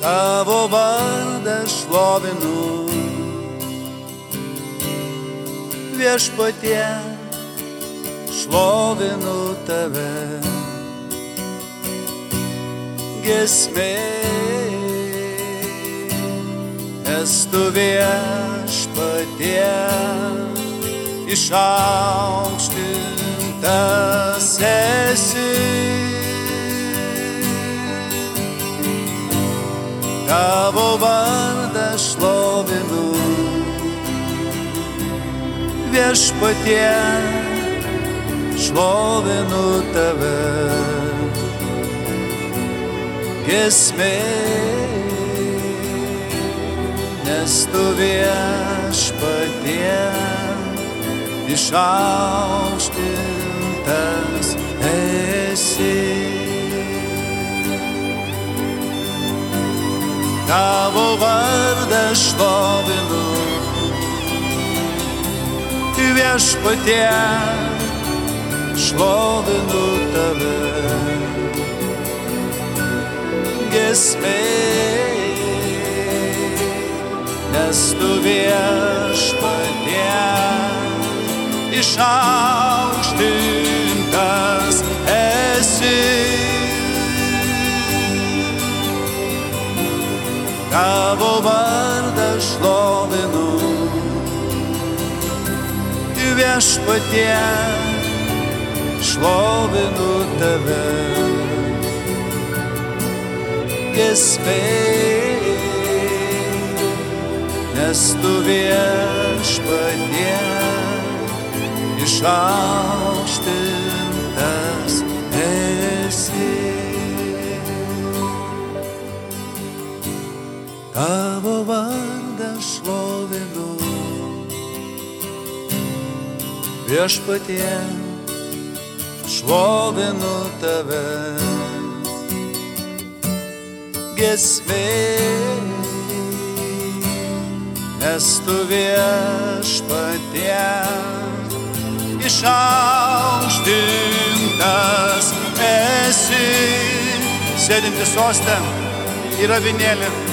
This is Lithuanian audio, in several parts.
tavo vardą šlovinu. Viešpatie, šlovinu tave. Gesmė, esu viešpatie, išaukštintas esi. Tavo vardą šlovinu. Viešpatie, šlovinu tave. Gesmė, nes tu viešpatie, išaukštintas tavo vardą šlovinu. Viešpatie, šlovinu tave. Gesmė, nes tu viešpatie išaukštintas tavo vardą šlovinu. Viešpatie, šlovinu tave. Gesmė, nes tu viešpatie išaukštintas tavo vardą šlovinu. Viešpatie, šlovinu tave. Gesmė, nes tu viešpatie išaukštintas esi. Sėdinti sostę ir avinėlį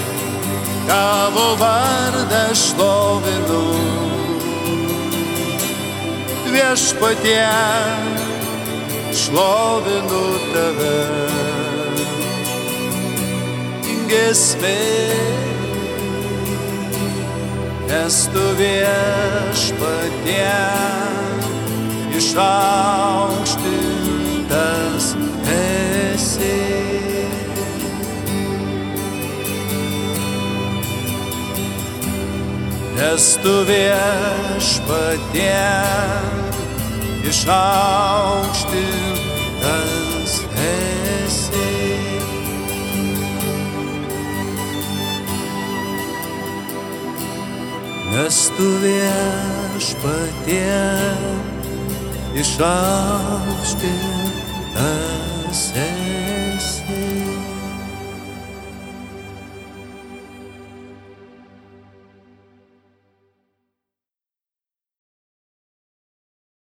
tavo vardą šlovinu. Viešpatie, šlovinu tave. Gesmė, nes tu viešpatie išaukštintas nes tu viešpatie išaukštintas esi. Nes tu viešpatie išaukštintas esi.